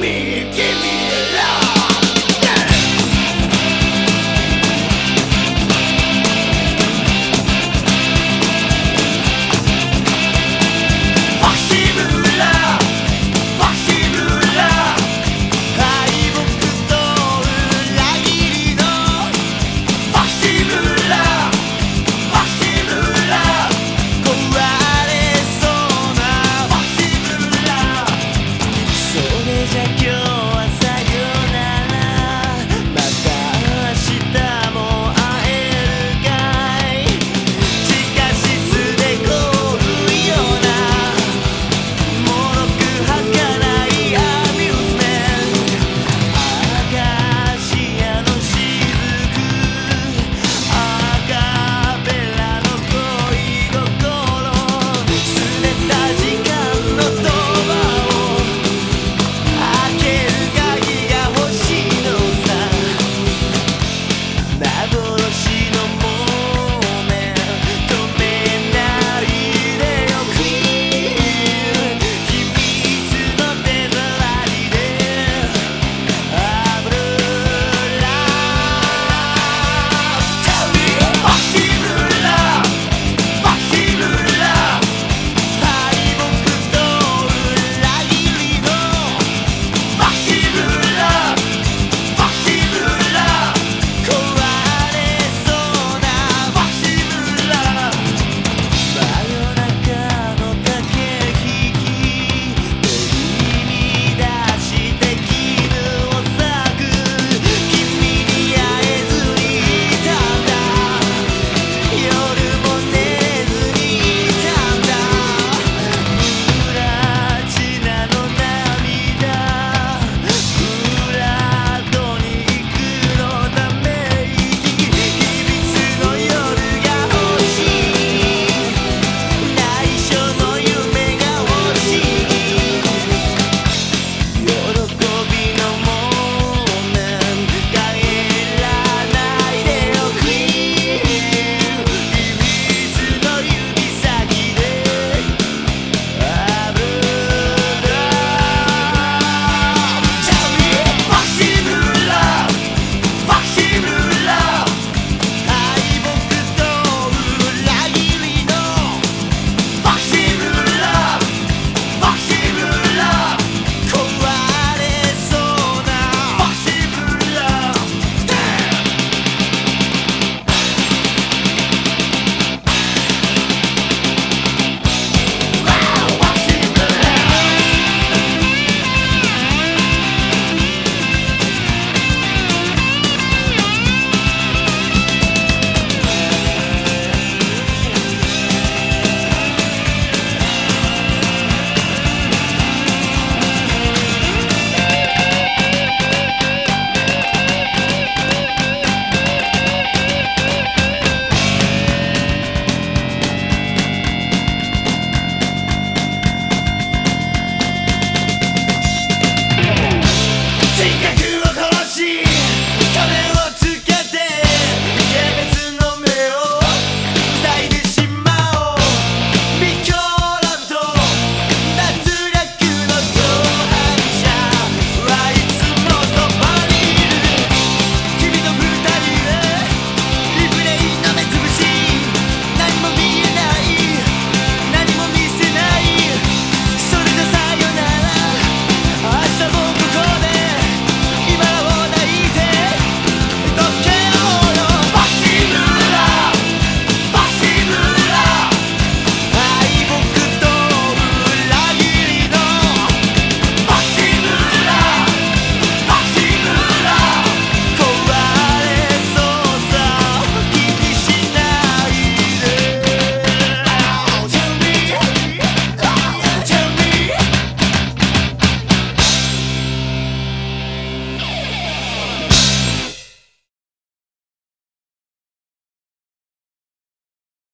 me, give me